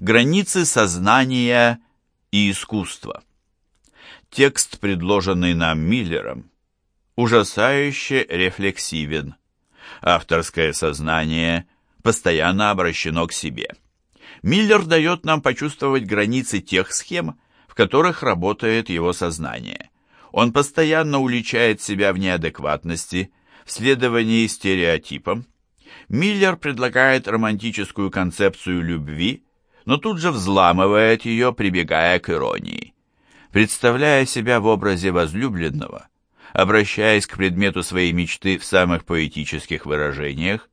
Границы сознания и искусства. Текст, предложенный нам Миллером, ужасающе рефлексивен. Авторское сознание постоянно обращено к себе. Миллер дает нам почувствовать границы тех схем, в которых работает его сознание. Он постоянно уличает себя в неадекватности, в следовании стереотипам. Миллер предлагает романтическую концепцию любви, но тут же взламывает ее, прибегая к иронии. Представляя себя в образе возлюбленного, обращаясь к предмету своей мечты в самых поэтических выражениях,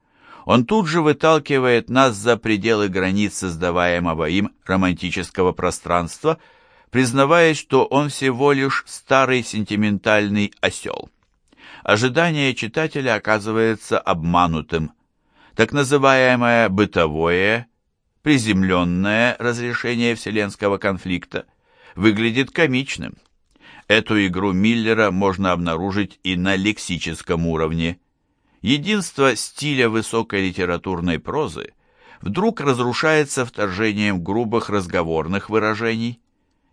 он тут же выталкивает нас за пределы границ создаваемого им романтического пространства, признавая, что он всего лишь старый сентиментальный осел. Ожидание читателя оказывается обманутым. Так называемое «бытовое», приземленное разрешение вселенского конфликта выглядит комичным. Эту игру Миллера можно обнаружить и на лексическом уровне. Единство стиля высокой литературной прозы вдруг разрушается вторжением грубых разговорных выражений.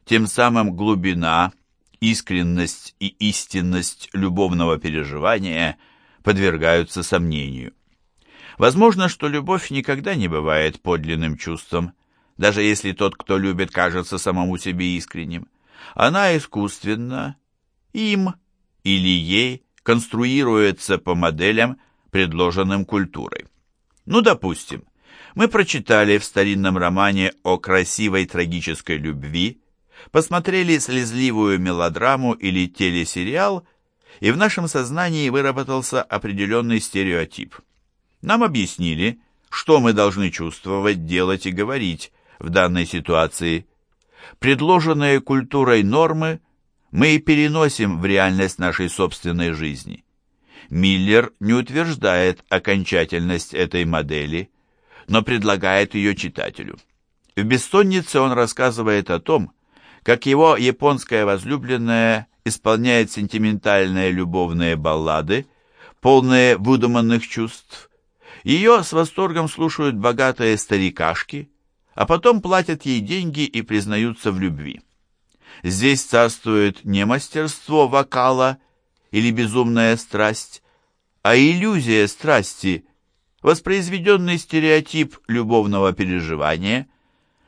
Тем самым глубина, искренность и истинность любовного переживания подвергаются сомнению. Возможно, что любовь никогда не бывает подлинным чувством, даже если тот, кто любит, кажется самому себе искренним. Она искусственно, им или ей конструируется по моделям, предложенным культурой. Ну, допустим, мы прочитали в старинном романе о красивой трагической любви, посмотрели слезливую мелодраму или телесериал, и в нашем сознании выработался определенный стереотип. Нам объяснили, что мы должны чувствовать, делать и говорить в данной ситуации – предложенные культурой нормы мы и переносим в реальность нашей собственной жизни. Миллер не утверждает окончательность этой модели, но предлагает ее читателю. В «Бессоннице» он рассказывает о том, как его японская возлюбленная исполняет сентиментальные любовные баллады, полные выдуманных чувств. Ее с восторгом слушают богатые старикашки, а потом платят ей деньги и признаются в любви. Здесь царствует не мастерство вокала или безумная страсть, а иллюзия страсти, воспроизведенный стереотип любовного переживания.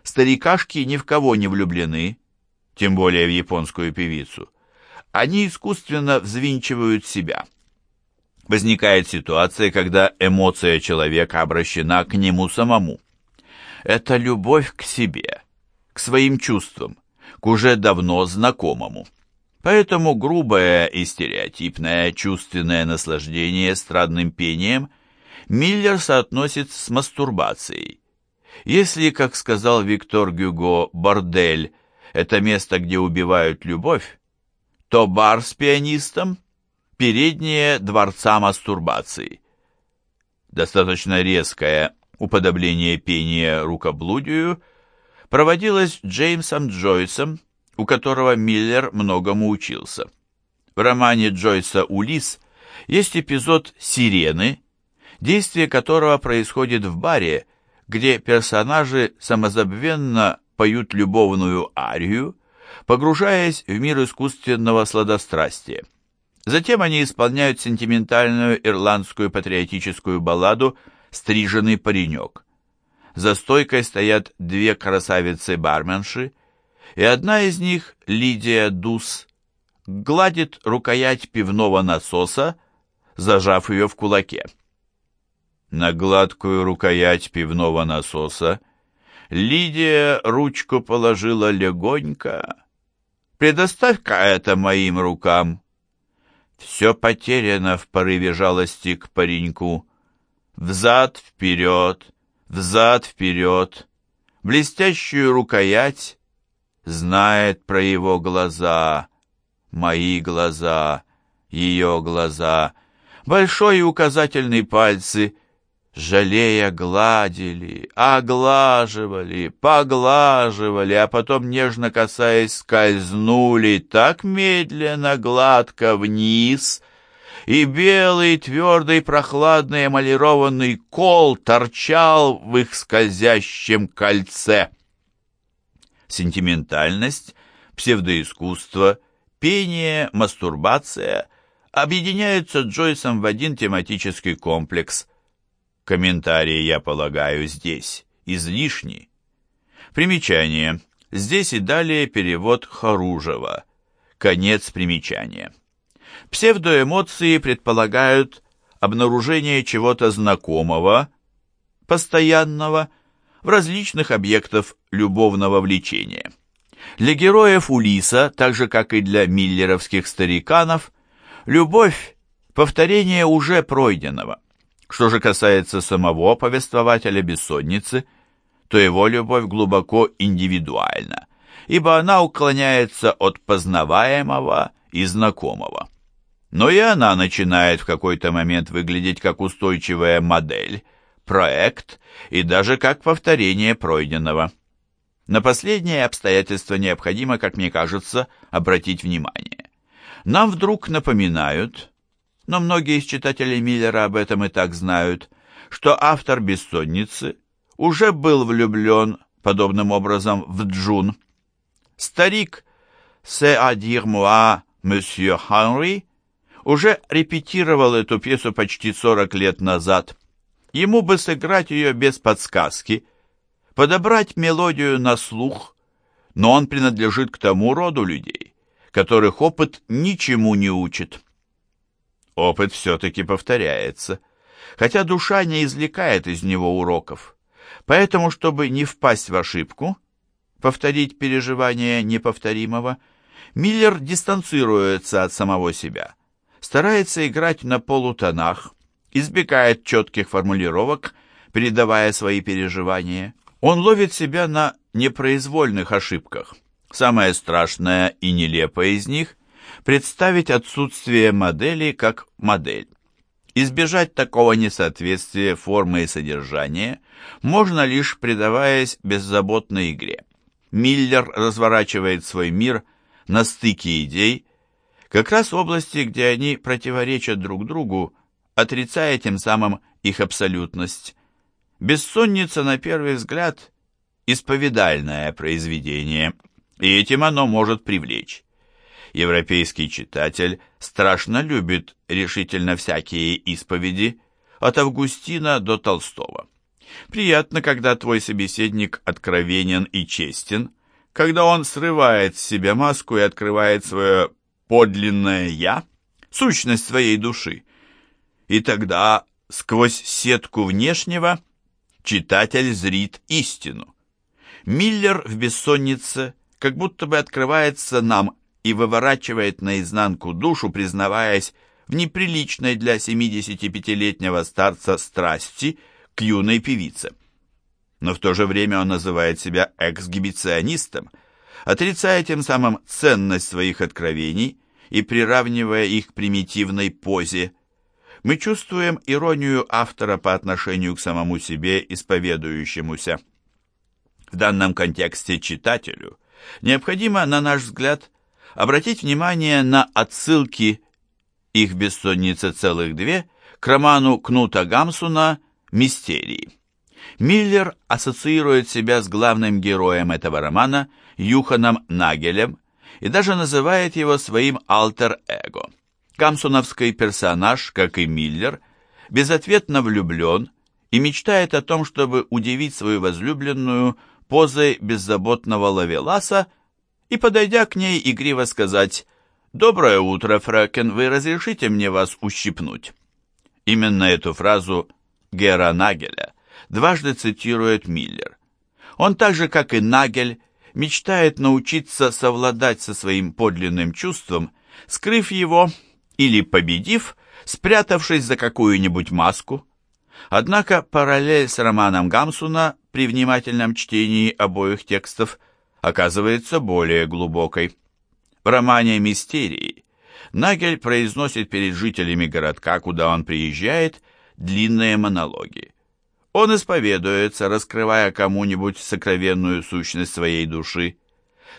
Старикашки ни в кого не влюблены, тем более в японскую певицу. Они искусственно взвинчивают себя. Возникает ситуация, когда эмоция человека обращена к нему самому это любовь к себе, к своим чувствам, к уже давно знакомому. Поэтому грубое и стереотипное чувственное наслаждение эстрадным пением Миллер соотносит с мастурбацией. Если, как сказал Виктор Гюго, бордель – это место, где убивают любовь, то бар с пианистом – переднее дворца мастурбации. Достаточно резкое уподобление пения рукоблудию, проводилось Джеймсом Джойсом, у которого Миллер многому учился. В романе Джойса «Улис» есть эпизод «Сирены», действие которого происходит в баре, где персонажи самозабвенно поют любовную арию, погружаясь в мир искусственного сладострастия. Затем они исполняют сентиментальную ирландскую патриотическую балладу стриженный паренек. За стойкой стоят две красавицы-барменши, и одна из них, Лидия Дус, гладит рукоять пивного насоса, зажав ее в кулаке. На гладкую рукоять пивного насоса Лидия ручку положила легонько. «Предоставь-ка это моим рукам!» Все потеряно в порыве жалости к пареньку. Взад-вперед, взад-вперед, блестящую рукоять, знает про его глаза, мои глаза, ее глаза, большой и указательный пальцы, жалея, гладили, оглаживали, поглаживали, а потом, нежно касаясь, скользнули так медленно, гладко вниз, и белый, твердый, прохладный эмалированный кол торчал в их скользящем кольце. сентиментальность, псевдоискусство, пение, мастурбация объединяются Джойсом в один тематический комплекс. Комментарии, я полагаю, здесь излишни. Примечание. Здесь и далее перевод Харужева. Конец примечания. Псевдоэмоции предполагают обнаружение чего-то знакомого, постоянного, в различных объектов любовного влечения. Для героев Улиса, так же как и для миллеровских стариканов, любовь – повторение уже пройденного. Что же касается самого повествователя бессонницы, то его любовь глубоко индивидуальна, ибо она уклоняется от познаваемого и знакомого. Но и она начинает в какой-то момент выглядеть как устойчивая модель, проект и даже как повторение пройденного. На последнее обстоятельство необходимо, как мне кажется, обратить внимание. Нам вдруг напоминают, но многие из читателей Миллера об этом и так знают, что автор «Бессонницы» уже был влюблен подобным образом в Джун. Старик «C'est à dire moi, monsieur Henry» уже репетировал эту пьесу почти 40 лет назад. Ему бы сыграть ее без подсказки, подобрать мелодию на слух, но он принадлежит к тому роду людей, которых опыт ничему не учит. Опыт все-таки повторяется, хотя душа не извлекает из него уроков. Поэтому, чтобы не впасть в ошибку, повторить переживание неповторимого, Миллер дистанцируется от самого себя старается играть на полутонах, избегает четких формулировок, передавая свои переживания. Он ловит себя на непроизвольных ошибках. Самое страшное и нелепое из них – представить отсутствие модели как модель. Избежать такого несоответствия формы и содержания можно лишь предаваясь беззаботной игре. Миллер разворачивает свой мир на стыке идей, как раз в области, где они противоречат друг другу, отрицая тем самым их абсолютность. Бессонница, на первый взгляд, исповедальное произведение, и этим оно может привлечь. Европейский читатель страшно любит решительно всякие исповеди, от Августина до Толстого. Приятно, когда твой собеседник откровенен и честен, когда он срывает с себя маску и открывает свое подлинное «я», сущность своей души. И тогда сквозь сетку внешнего читатель зрит истину. Миллер в «Бессоннице» как будто бы открывается нам и выворачивает наизнанку душу, признаваясь в неприличной для 75-летнего старца страсти к юной певице. Но в то же время он называет себя эксгибиционистом – отрицая тем самым ценность своих откровений и приравнивая их к примитивной позе. Мы чувствуем иронию автора по отношению к самому себе исповедующемуся. В данном контексте читателю необходимо, на наш взгляд, обратить внимание на отсылки, их бессонница целых две, к роману Кнута Гамсуна «Мистерии». Миллер ассоциирует себя с главным героем этого романа – Юханом Нагелем и даже называет его своим альтер-эго. Камсоновский персонаж, как и Миллер, безответно влюблен и мечтает о том, чтобы удивить свою возлюбленную позой беззаботного лавеласа и, подойдя к ней, игриво сказать «Доброе утро, Фрэкен, вы разрешите мне вас ущипнуть?» Именно эту фразу Гера Нагеля дважды цитирует Миллер. Он так же, как и Нагель, мечтает научиться совладать со своим подлинным чувством, скрыв его или победив, спрятавшись за какую-нибудь маску. Однако параллель с романом Гамсуна при внимательном чтении обоих текстов оказывается более глубокой. В романе «Мистерии» Нагель произносит перед жителями городка, куда он приезжает, длинные монологи. Он исповедуется, раскрывая кому-нибудь сокровенную сущность своей души.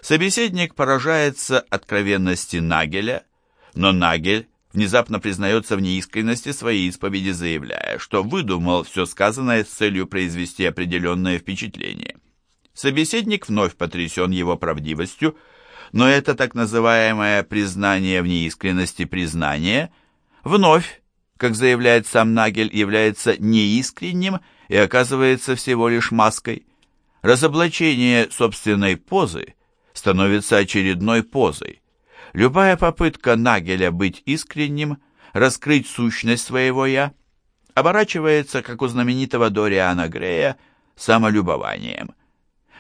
Собеседник поражается откровенности Нагеля, но Нагель внезапно признается в неискренности своей исповеди, заявляя, что выдумал все сказанное с целью произвести определенное впечатление. Собеседник вновь потрясен его правдивостью, но это так называемое признание в неискренности признания вновь, как заявляет сам Нагель, является неискренним и оказывается всего лишь маской. Разоблачение собственной позы становится очередной позой. Любая попытка Нагеля быть искренним, раскрыть сущность своего «я», оборачивается, как у знаменитого Дориана Грея, самолюбованием.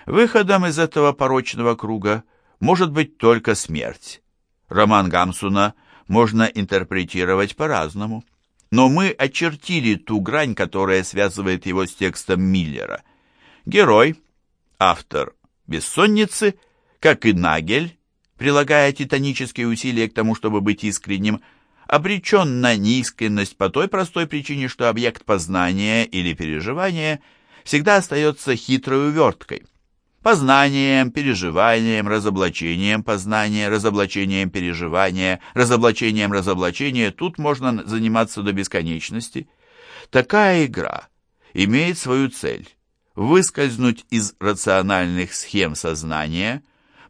Выходом из этого порочного круга может быть только смерть. Роман Гамсуна можно интерпретировать по-разному. Но мы очертили ту грань, которая связывает его с текстом Миллера. Герой, автор «Бессонницы», как и Нагель, прилагая титанические усилия к тому, чтобы быть искренним, обречен на неискренность по той простой причине, что объект познания или переживания всегда остается хитрой уверткой. Познанием, переживанием, разоблачением познания, разоблачением переживания, разоблачением разоблачения тут можно заниматься до бесконечности. Такая игра имеет свою цель – выскользнуть из рациональных схем сознания,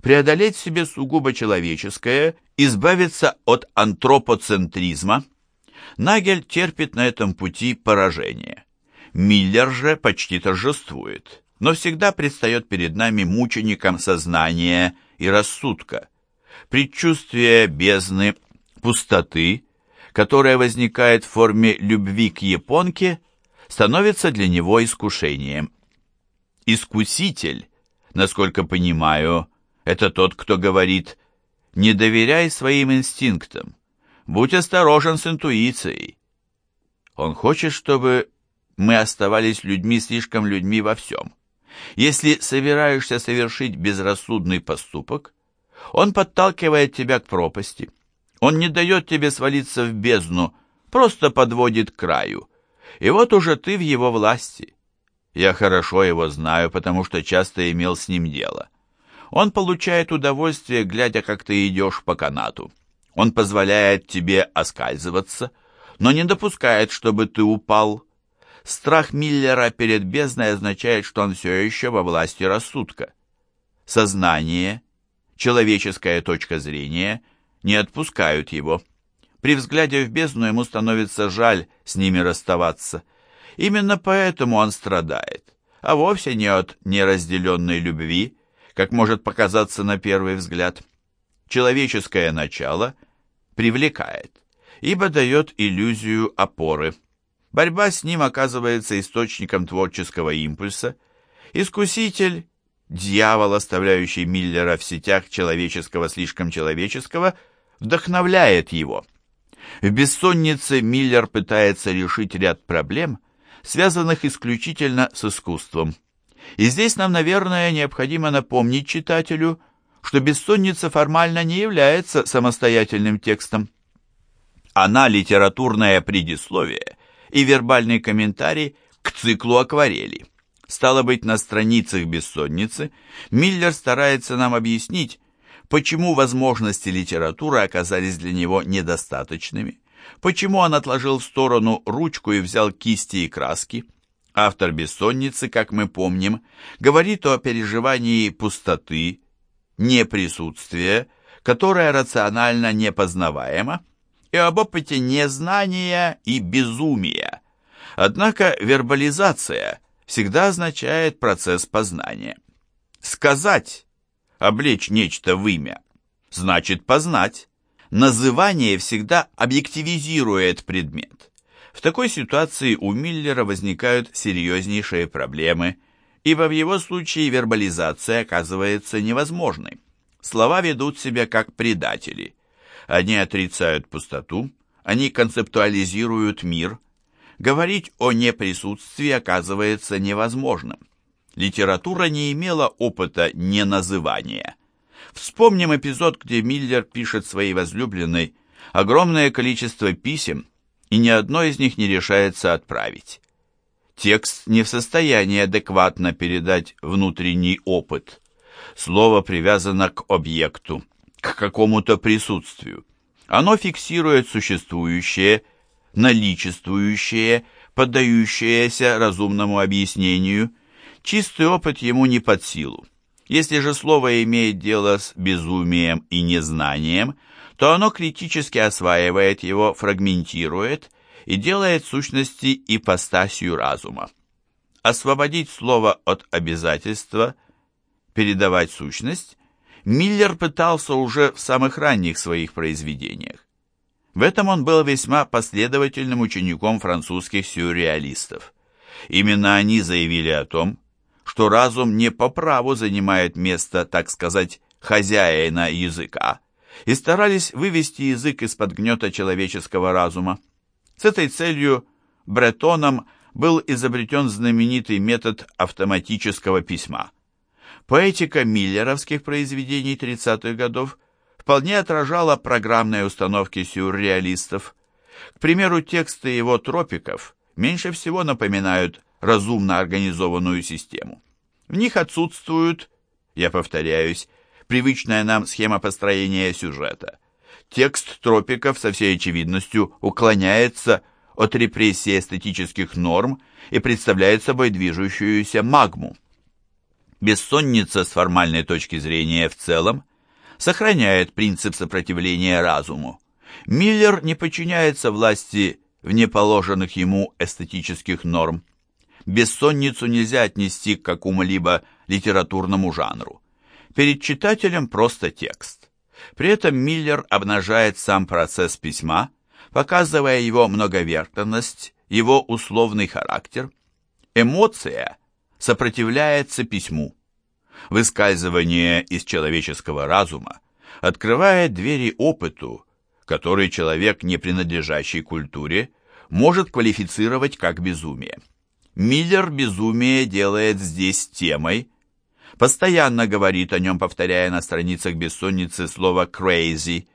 преодолеть в себе сугубо человеческое, избавиться от антропоцентризма. Нагель терпит на этом пути поражение. Миллер же почти торжествует, но всегда предстает перед нами мучеником сознания и рассудка. Предчувствие бездны, пустоты, которая возникает в форме любви к японке, становится для него искушением. Искуситель, насколько понимаю, это тот, кто говорит «не доверяй своим инстинктам, будь осторожен с интуицией». Он хочет, чтобы мы оставались людьми слишком людьми во всем. Если собираешься совершить безрассудный поступок, он подталкивает тебя к пропасти. Он не дает тебе свалиться в бездну, просто подводит к краю. И вот уже ты в его власти. Я хорошо его знаю, потому что часто имел с ним дело. Он получает удовольствие, глядя, как ты идешь по канату. Он позволяет тебе оскальзываться, но не допускает, чтобы ты упал. Страх Миллера перед бездной означает, что он все еще во власти рассудка. Сознание, человеческая точка зрения не отпускают его. При взгляде в бездну ему становится жаль с ними расставаться. Именно поэтому он страдает, а вовсе не от неразделенной любви, как может показаться на первый взгляд. Человеческое начало привлекает, ибо дает иллюзию опоры. Борьба с ним оказывается источником творческого импульса. Искуситель, дьявол, оставляющий Миллера в сетях человеческого слишком человеческого, вдохновляет его. В «Бессоннице» Миллер пытается решить ряд проблем, связанных исключительно с искусством. И здесь нам, наверное, необходимо напомнить читателю, что «Бессонница» формально не является самостоятельным текстом. Она литературное предисловие и вербальный комментарий к циклу акварели. Стало быть, на страницах «Бессонницы» Миллер старается нам объяснить, почему возможности литературы оказались для него недостаточными, почему он отложил в сторону ручку и взял кисти и краски, Автор «Бессонницы», как мы помним, говорит о переживании пустоты, неприсутствия, которое рационально непознаваемо, и об опыте незнания и безумия. Однако вербализация всегда означает процесс познания. Сказать, облечь нечто в имя, значит познать. Называние всегда объективизирует предмет. В такой ситуации у Миллера возникают серьезнейшие проблемы, ибо в его случае вербализация оказывается невозможной. Слова ведут себя как предатели. Они отрицают пустоту, они концептуализируют мир. Говорить о неприсутствии оказывается невозможным. Литература не имела опыта неназывания. Вспомним эпизод, где Миллер пишет своей возлюбленной огромное количество писем, и ни одно из них не решается отправить. Текст не в состоянии адекватно передать внутренний опыт. Слово привязано к объекту, к какому-то присутствию. Оно фиксирует существующее, наличествующее, поддающееся разумному объяснению. Чистый опыт ему не под силу. Если же слово имеет дело с безумием и незнанием, то оно критически осваивает его, фрагментирует и делает сущности ипостасью разума. Освободить слово от обязательства передавать сущность Миллер пытался уже в самых ранних своих произведениях. В этом он был весьма последовательным учеником французских сюрреалистов. Именно они заявили о том, что разум не по праву занимает место, так сказать, хозяина языка, и старались вывести язык из-под гнета человеческого разума. С этой целью Бретоном был изобретен знаменитый метод автоматического письма. Поэтика миллеровских произведений 30-х годов вполне отражала программные установки сюрреалистов. К примеру, тексты его «Тропиков» меньше всего напоминают разумно организованную систему. В них отсутствуют, я повторяюсь, привычная нам схема построения сюжета. Текст тропиков со всей очевидностью уклоняется от репрессии эстетических норм и представляет собой движущуюся магму. Бессонница с формальной точки зрения в целом сохраняет принцип сопротивления разуму. Миллер не подчиняется власти вне положенных ему эстетических норм бессонницу нельзя отнести к какому-либо литературному жанру. Перед читателем просто текст. При этом Миллер обнажает сам процесс письма, показывая его многоверхность, его условный характер. Эмоция сопротивляется письму. Выскальзывание из человеческого разума открывает двери опыту, который человек, не принадлежащий культуре, может квалифицировать как безумие. Миллер безумие делает здесь темой, постоянно говорит о нем, повторяя на страницах бессонницы слово «crazy».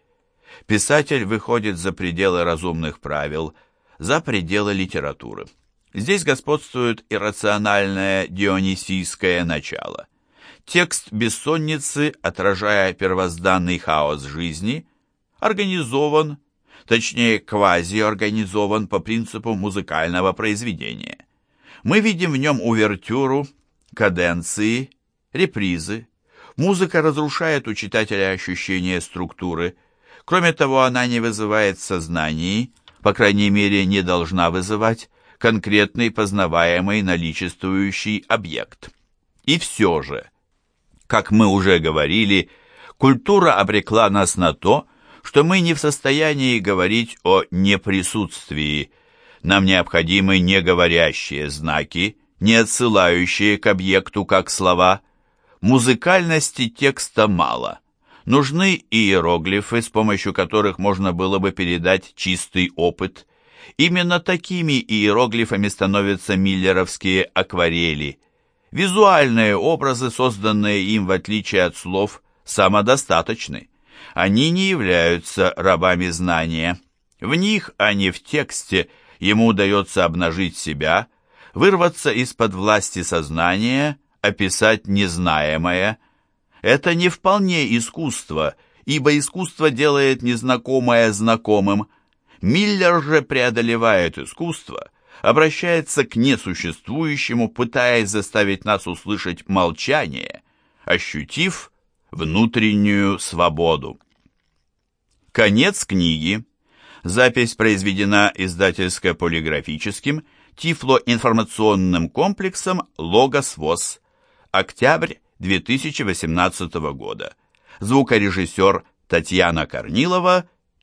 Писатель выходит за пределы разумных правил, за пределы литературы. Здесь господствует иррациональное дионисийское начало. Текст бессонницы, отражая первозданный хаос жизни, организован, точнее квазиорганизован по принципу музыкального произведения. Мы видим в нем увертюру, каденции, репризы. Музыка разрушает у читателя ощущение структуры. Кроме того, она не вызывает в сознании, по крайней мере, не должна вызывать, конкретный познаваемый наличествующий объект. И все же, как мы уже говорили, культура обрекла нас на то, что мы не в состоянии говорить о неприсутствии, нам необходимы не говорящие знаки, не отсылающие к объекту как слова. Музыкальности текста мало. Нужны иероглифы, с помощью которых можно было бы передать чистый опыт. Именно такими иероглифами становятся миллеровские акварели. Визуальные образы, созданные им в отличие от слов, самодостаточны. Они не являются рабами знания. В них, а не в тексте – ему удается обнажить себя, вырваться из-под власти сознания, описать незнаемое. Это не вполне искусство, ибо искусство делает незнакомое знакомым. Миллер же преодолевает искусство, обращается к несуществующему, пытаясь заставить нас услышать молчание, ощутив внутреннюю свободу. Конец книги. Запись произведена издательско-полиграфическим Тифло-информационным комплексом «Логос ВОЗ». Октябрь 2018 года. Звукорежиссер Татьяна Корнилова